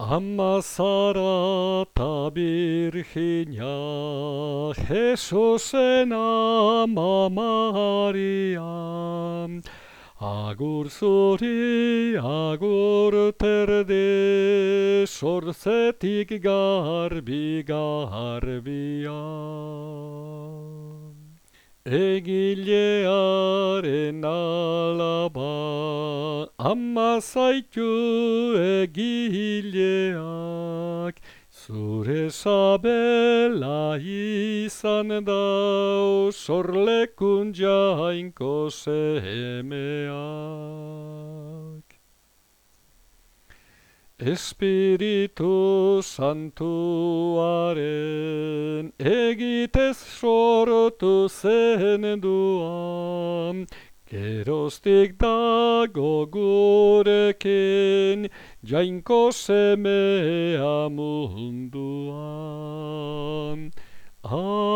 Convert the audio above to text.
Ama zara ta birjina, Jesusen ama Maria. Agur zuri, agur terde, sortzetik garbi garbia. Egilearen alaba, ama zaitu egileak, zure sabela izan dau, sorlekun jainko semeak. Espiritu Santuaren egitez sortu zen duan, Geroztik dago gurekin jainko semea munduan. Amen.